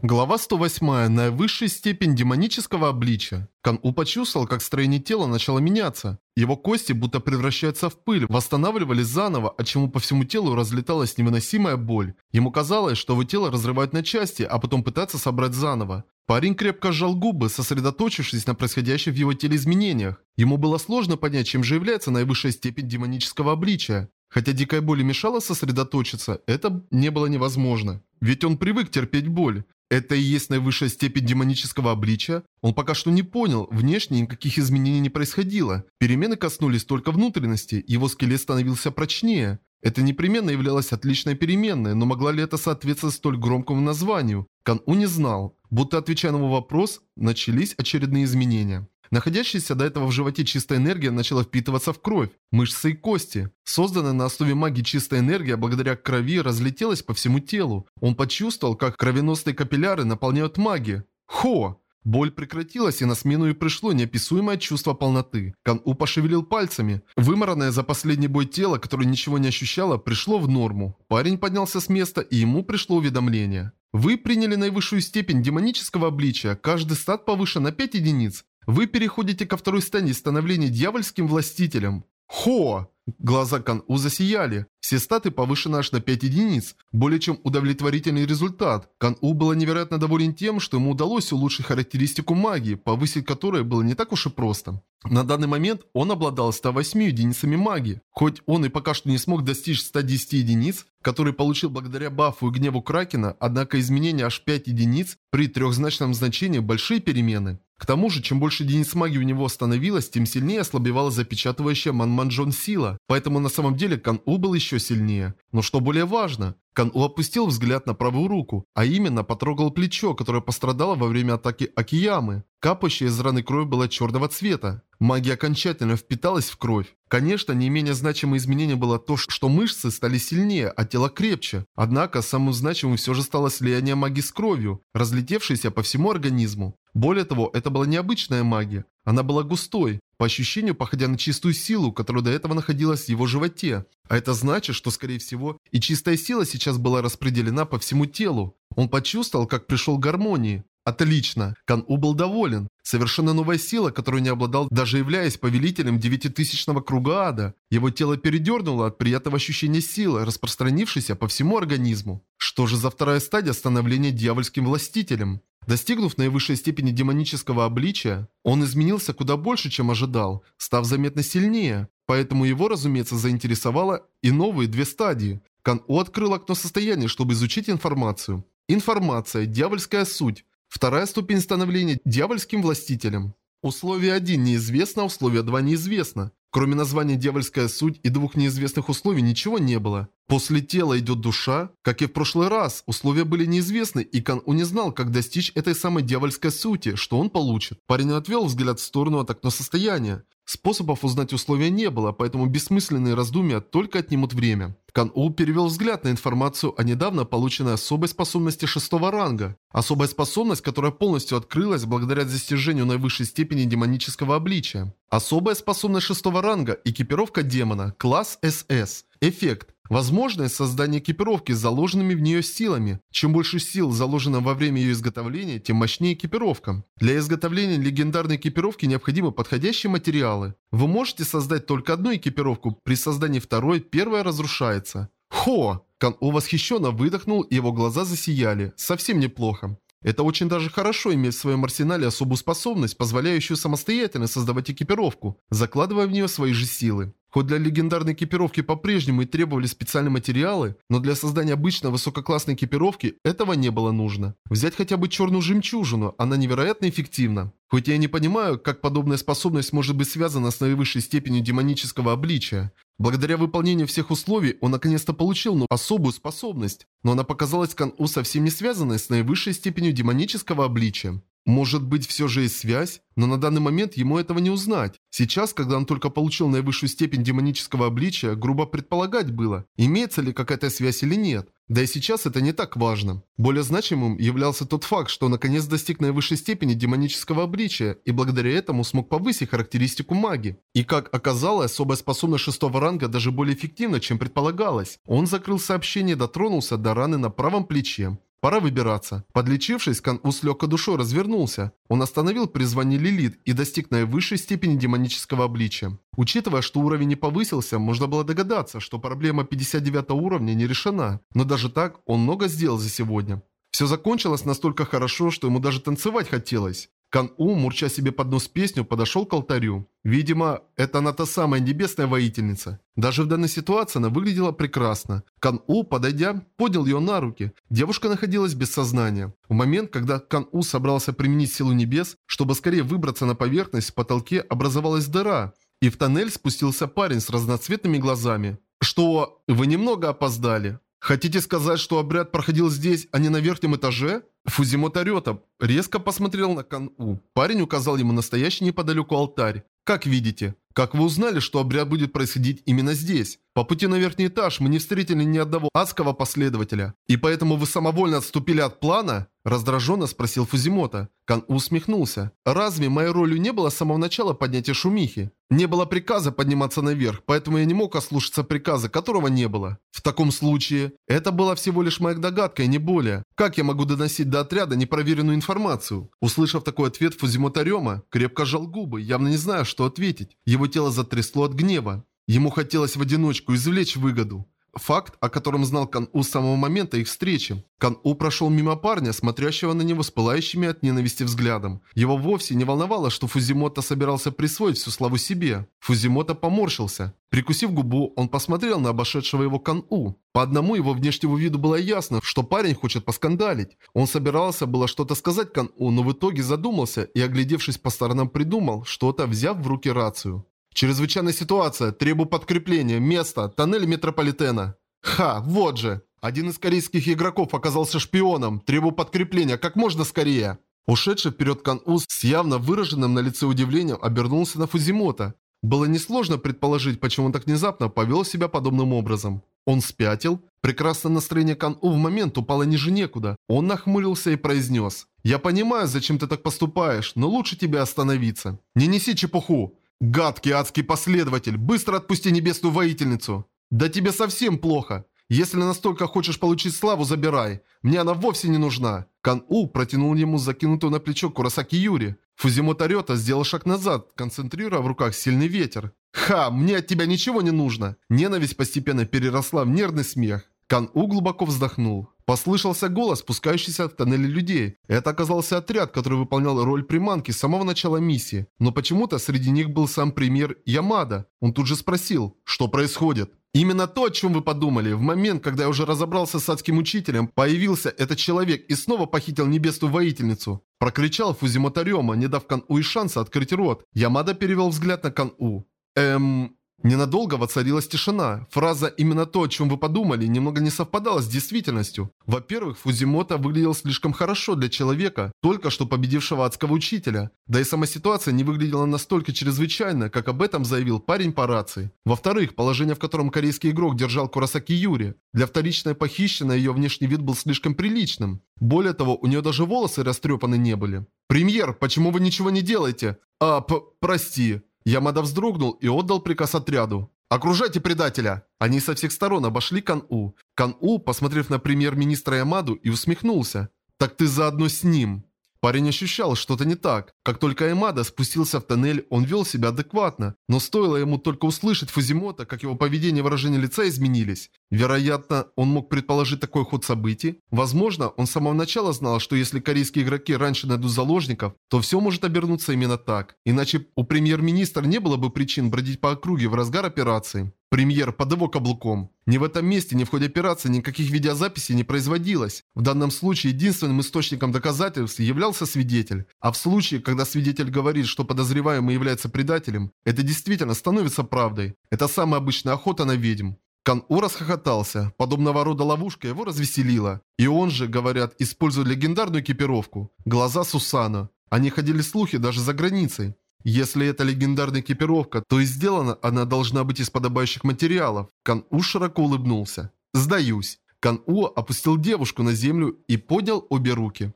Глава 108. Наивысшая степень демонического обличия. Кан-У почувствовал, как строение тела начало меняться. Его кости будто превращаются в пыль, восстанавливались заново, отчему по всему телу разлеталась невыносимая боль. Ему казалось, что его тело разрывают на части, а потом пытаться собрать заново. Парень крепко сжал губы, сосредоточившись на происходящих в его теле изменениях. Ему было сложно понять, чем же является наивысшая степень демонического обличия. Хотя дикая боль мешала сосредоточиться, это не было невозможно. Ведь он привык терпеть боль. Это и есть наивысшая степень демонического обличия? Он пока что не понял, внешне никаких изменений не происходило. Перемены коснулись только внутренности, его скелет становился прочнее. Это непременно являлось отличной переменной, но могла ли это соответствовать столь громкому названию? Кан-У не знал. Будто отвечая на его вопрос, начались очередные изменения. Находящаяся до этого в животе чистая энергия начала впитываться в кровь, мышцы и кости. Созданная на основе магии чистая энергия благодаря крови разлетелась по всему телу. Он почувствовал, как кровеносные капилляры наполняют магией. Хо! Боль прекратилась, и на смену и пришло неописуемое чувство полноты. Кан-У пошевелил пальцами. Выморанное за последний бой тело, которое ничего не ощущало, пришло в норму. Парень поднялся с места, и ему пришло уведомление. Вы приняли наивысшую степень демонического обличия. Каждый стат повышен на 5 единиц. Вы переходите ко второй стадии становления дьявольским властителем. Хо! Глаза Кан-У засияли. Все статы повышены аж на 5 единиц. Более чем удовлетворительный результат. Кан-У было невероятно доволен тем, что ему удалось улучшить характеристику магии, повысить которой было не так уж и просто. На данный момент он обладал 108 единицами магии. Хоть он и пока что не смог достичь 110 единиц, который получил благодаря бафу и гневу Кракена, однако изменение аж 5 единиц при трехзначном значении большие перемены. К тому же, чем больше единиц магии у него становилось, тем сильнее ослабевала запечатывающая Манманджон сила. Поэтому на самом деле Кан-У был еще сильнее. Но что более важно, Кан-У опустил взгляд на правую руку, а именно потрогал плечо, которое пострадало во время атаки Акиямы. Капающая из раны кровь была черного цвета. Магия окончательно впиталась в кровь. Конечно, не менее значимое изменение было то, что мышцы стали сильнее, а тело крепче. Однако, самым значимым все же стало слияние магии с кровью, разлетевшейся по всему организму. Более того, это была необычная магия. Она была густой, по ощущению походя на чистую силу, которая до этого находилась в его животе. А это значит, что скорее всего и чистая сила сейчас была распределена по всему телу. Он почувствовал, как пришел к гармонии. Отлично. Кан-У был доволен. Совершенно новая сила, которую не обладал, даже являясь повелителем девятитысячного круга ада. Его тело передернуло от приятного ощущения силы, распространившейся по всему организму. Что же за вторая стадия становления дьявольским властителем? Достигнув наивысшей степени демонического обличия, он изменился куда больше, чем ожидал, став заметно сильнее. Поэтому его, разумеется, заинтересовало и новые две стадии. Кан-У открыл окно состояния, чтобы изучить информацию. Информация, дьявольская суть, Вторая ступень становления дьявольским властителем. Условие 1 неизвестно, условие 2 неизвестно. Кроме названия «Дьявольская суть» и двух неизвестных условий ничего не было. После тела идет душа. Как и в прошлый раз, условия были неизвестны, и Кан-У не знал, как достичь этой самой дьявольской сути, что он получит. Парень отвел взгляд в сторону от окна состояния. Способов узнать условия не было, поэтому бессмысленные раздумья только отнимут время. Кан-У перевел взгляд на информацию о недавно полученной особой способности шестого ранга. Особая способность, которая полностью открылась благодаря достижению наивысшей степени демонического обличия. Особая способность шестого ранга – экипировка демона, класс СС. Эффект. Возможность создания экипировки с заложенными в нее силами. Чем больше сил заложено во время ее изготовления, тем мощнее экипировка. Для изготовления легендарной экипировки необходимы подходящие материалы. Вы можете создать только одну экипировку, при создании второй первая разрушается. Хо! Кан-У восхищенно выдохнул, и его глаза засияли. Совсем неплохо. Это очень даже хорошо иметь в своем арсенале особую способность, позволяющую самостоятельно создавать экипировку, закладывая в нее свои же силы. Хоть для легендарной экипировки по-прежнему и требовали специальные материалы, но для создания обычной высококлассной экипировки этого не было нужно. Взять хотя бы черную жемчужину, она невероятно эффективна. Хоть я не понимаю, как подобная способность может быть связана с наивысшей степенью демонического обличия. Благодаря выполнению всех условий он наконец-то получил ну, особую способность, но она показалась Кан-У совсем не связанной с наивысшей степенью демонического обличия. Может быть, все же есть связь? Но на данный момент ему этого не узнать. Сейчас, когда он только получил наивысшую степень демонического обличия, грубо предполагать было, имеется ли какая-то связь или нет. Да и сейчас это не так важно. Более значимым являлся тот факт, что наконец достиг наивысшей степени демонического обличия и благодаря этому смог повысить характеристику маги. И как оказалось, особая способность шестого ранга даже более эффективна, чем предполагалось. Он закрыл сообщение и дотронулся до раны на правом плече. Пора выбираться. Подлечившись, Кан-У с легкой душой развернулся. Он остановил призвание Лилит и достиг наивысшей степени демонического обличия. Учитывая, что уровень не повысился, можно было догадаться, что проблема 59 уровня не решена. Но даже так, он много сделал за сегодня. Все закончилось настолько хорошо, что ему даже танцевать хотелось. Кан-У, мурча себе под нос песню, подошел к алтарю. Видимо, это она та самая небесная воительница. Даже в данной ситуации она выглядела прекрасно. Кан-У, подойдя, поднял ее на руки. Девушка находилась без сознания. В момент, когда Кан-У собрался применить силу небес, чтобы скорее выбраться на поверхность, в потолке образовалась дыра, и в тоннель спустился парень с разноцветными глазами. «Что? Вы немного опоздали?» «Хотите сказать, что обряд проходил здесь, а не на верхнем этаже?» Фузимото Рёта резко посмотрел на Кан-У. Парень указал ему настоящий неподалеку алтарь. «Как видите, как вы узнали, что обряд будет происходить именно здесь? По пути на верхний этаж мы не встретили ни одного адского последователя. И поэтому вы самовольно отступили от плана?» Раздраженно спросил Фузимото. Кан усмехнулся. «Разве моей ролью не было с самого начала поднятия шумихи? Не было приказа подниматься наверх, поэтому я не мог ослушаться приказа, которого не было. В таком случае, это была всего лишь моя догадка и не более. Как я могу доносить до отряда непроверенную информацию?» Услышав такой ответ Фузимото Рема, крепко сжал губы, явно не зная, что ответить. Его тело затрясло от гнева. Ему хотелось в одиночку извлечь выгоду. Факт, о котором знал Кан-У с самого момента их встречи. Кан-У прошел мимо парня, смотрящего на него с пылающими от ненависти взглядом. Его вовсе не волновало, что Фузимото собирался присвоить всю славу себе. Фузимото поморщился. Прикусив губу, он посмотрел на обошедшего его Кан-У. По одному его внешнему виду было ясно, что парень хочет поскандалить. Он собирался было что-то сказать Кан-У, но в итоге задумался и, оглядевшись по сторонам, придумал, что-то взяв в руки рацию. Чрезвычайная ситуация. Требую подкрепления. Место. Тоннель метрополитена. Ха, вот же. Один из корейских игроков оказался шпионом. Требую подкрепления как можно скорее. Ушедший вперед Кан-У с явно выраженным на лице удивлением обернулся на Фузимото. Было несложно предположить, почему он так внезапно повел себя подобным образом. Он спятил. Прекрасное настроение Кан-У в момент упало ниже некуда. Он нахмурился и произнес. «Я понимаю, зачем ты так поступаешь, но лучше тебе остановиться. Не неси чепуху. «Гадкий адский последователь, быстро отпусти небесную воительницу!» «Да тебе совсем плохо! Если настолько хочешь получить славу, забирай. Мне она вовсе не нужна!» Кан-У протянул ему закинутую на плечо Курасаки Юри. Фузимото Рёта сделал шаг назад, концентрируя в руках сильный ветер. «Ха, мне от тебя ничего не нужно!» Ненависть постепенно переросла в нервный смех. Кан-У глубоко вздохнул. Послышался голос, спускающийся в тоннеле людей. Это оказался отряд, который выполнял роль приманки с самого начала миссии. Но почему-то среди них был сам премьер Ямада. Он тут же спросил, что происходит. Именно то, о чем вы подумали. В момент, когда я уже разобрался с адским учителем, появился этот человек и снова похитил небесную воительницу. Прокричал Фузимото Рёма, не дав Кан-У и шанса открыть рот. Ямада перевел взгляд на Кан-У. Эм... Ненадолго воцарилась тишина. Фраза «именно то, о чем вы подумали» немного не совпадала с действительностью. Во-первых, Фузимото выглядел слишком хорошо для человека, только что победившего адского учителя. Да и сама ситуация не выглядела настолько чрезвычайно, как об этом заявил парень по рации. Во-вторых, положение, в котором корейский игрок держал Курасаки Юри. Для вторичной похищенной ее внешний вид был слишком приличным. Более того, у нее даже волосы растрепаны не были. «Премьер, почему вы ничего не делаете?» «А, прости». Ямада вздрогнул и отдал приказ отряду. «Окружайте предателя!» Они со всех сторон обошли Кан-У. Кан-У, посмотрев на премьер-министра Ямаду, и усмехнулся. «Так ты заодно с ним!» Парень ощущал что-то не так. Как только Эмада спустился в тоннель, он вел себя адекватно. Но стоило ему только услышать Фузимота, как его поведение и выражение лица изменились. Вероятно, он мог предположить такой ход событий. Возможно, он с самого начала знал, что если корейские игроки раньше найдут заложников, то все может обернуться именно так. Иначе у премьер-министра не было бы причин бродить по округе в разгар операции. Премьер под его каблуком. Ни в этом месте, ни в ходе операции никаких видеозаписей не производилось. В данном случае единственным источником доказательств являлся свидетель. А в случае, когда свидетель говорит, что подозреваемый является предателем, это действительно становится правдой. Это самая обычная охота на ведьм. Кан-У расхохотался. Подобного рода ловушка его развеселила. И он же, говорят, использует легендарную экипировку. Глаза Сусана. Они ходили слухи даже за границей. Если это легендарная экипировка, то и сделана она должна быть из подобающих материалов. Кан-У широко улыбнулся. «Сдаюсь». Кан-У опустил девушку на землю и поднял обе руки.